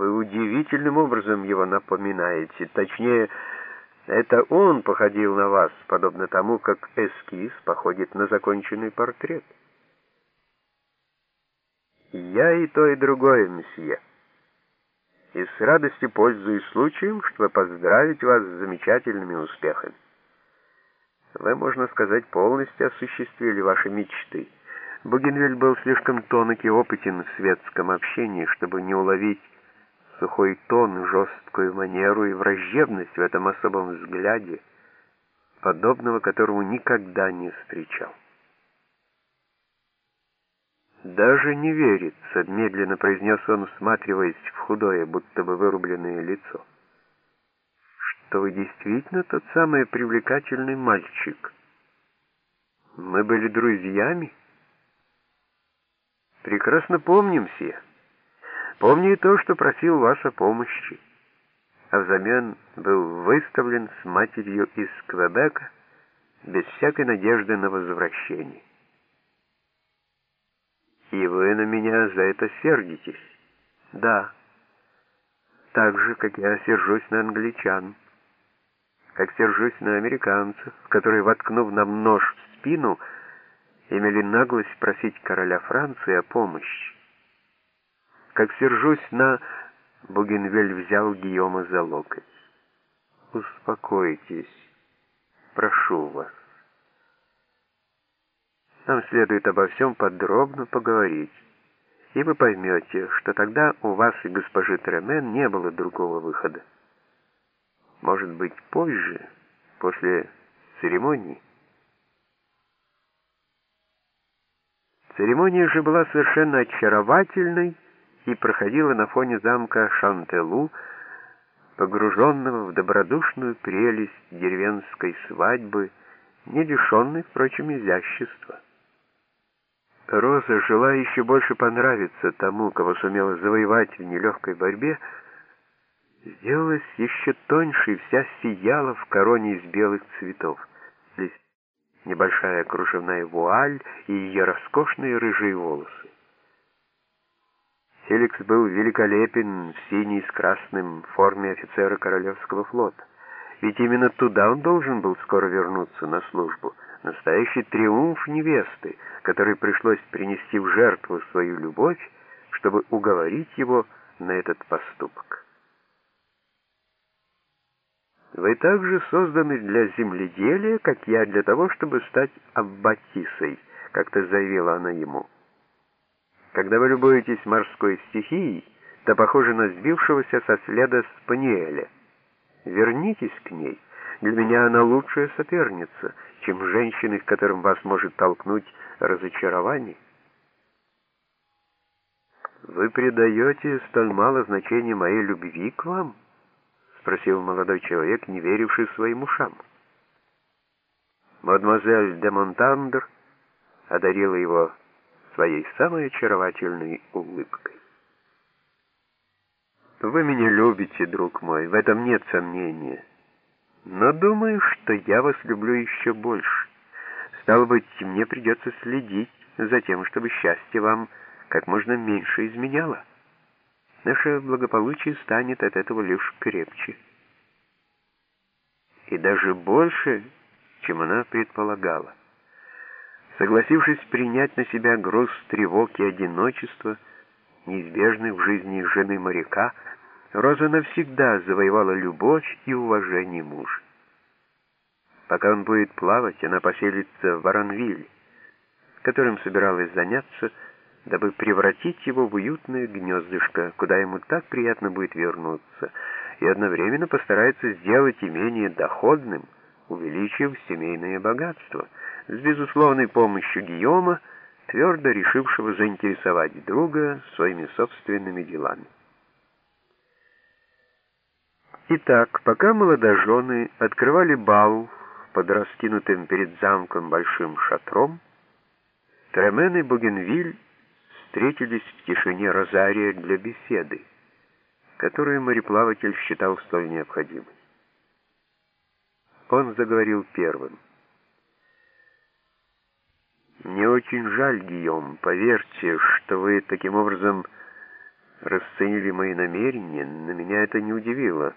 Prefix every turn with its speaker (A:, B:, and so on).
A: Вы удивительным образом его напоминаете. Точнее, это он походил на вас, подобно тому, как эскиз походит на законченный портрет. Я и то, и другое, месье. И с радостью пользуюсь случаем, чтобы поздравить вас с замечательными успехами. Вы, можно сказать, полностью осуществили ваши мечты. Бугенвиль был слишком тонок и опытен в светском общении, чтобы не уловить сухой тон, жесткую манеру и враждебность в этом особом взгляде, подобного которому никогда не встречал. «Даже не верится», — медленно произнес он, всматриваясь в худое, будто бы вырубленное лицо, «что вы действительно тот самый привлекательный мальчик. Мы были друзьями?» «Прекрасно помним все». Помни и то, что просил вас о помощи, а взамен был выставлен с матерью из Квебека без всякой надежды на возвращение. И вы на меня за это сердитесь? Да. Так же, как я сержусь на англичан, как сержусь на американцев, которые, воткнув нам нож в спину, имели наглость просить короля Франции о помощи как сержусь на...» Бугенвель взял Гийома за локоть. «Успокойтесь, прошу вас. Нам следует обо всем подробно поговорить, и вы поймете, что тогда у вас и госпожи Тремен не было другого выхода. Может быть, позже, после церемонии?» Церемония же была совершенно очаровательной, и проходила на фоне замка Шантелу, погруженного в добродушную прелесть деревенской свадьбы, не лишенной, впрочем, изящества. Роза, желая еще больше понравиться тому, кого сумела завоевать в нелегкой борьбе, сделалась еще тоньше и вся сияла в короне из белых цветов. Здесь небольшая кружевная вуаль и ее роскошные рыжие волосы. Феликс был великолепен в синей с красным форме офицера Королевского флота. Ведь именно туда он должен был скоро вернуться на службу. Настоящий триумф невесты, который пришлось принести в жертву свою любовь, чтобы уговорить его на этот поступок. Вы также созданы для земледелия, как я для того, чтобы стать аббатисой, как-то заявила она ему. Когда вы любуетесь морской стихией, то похоже на сбившегося со следа спаниеля. Вернитесь к ней. Для меня она лучшая соперница, чем женщины, к которым вас может толкнуть разочарование. «Вы придаете столь мало значения моей любви к вам?» — спросил молодой человек, не веривший своим ушам. Мадемуазель де Монтандер одарила его своей самой очаровательной улыбкой. «Вы меня любите, друг мой, в этом нет сомнения. Но думаю, что я вас люблю еще больше. Стало быть, мне придется следить за тем, чтобы счастье вам как можно меньше изменяло. Наше благополучие станет от этого лишь крепче. И даже больше, чем она предполагала. Согласившись принять на себя груз тревог и одиночества, неизбежных в жизни жены моряка, Роза навсегда завоевала любовь и уважение мужа. Пока он будет плавать, она поселится в Воронвиль, которым собиралась заняться, дабы превратить его в уютное гнездышко, куда ему так приятно будет вернуться, и одновременно постарается сделать имение доходным, увеличив семейное богатство — с безусловной помощью Гийома, твердо решившего заинтересовать друга своими собственными делами. Итак, пока молодожены открывали бал под раскинутым перед замком большим шатром, Тремен и Бугенвиль встретились в тишине Розария для беседы, которую мореплаватель считал столь необходимой. Он заговорил первым. Мне очень жаль, Гийом, поверьте, что вы таким образом расценили мои намерения, но меня это не удивило.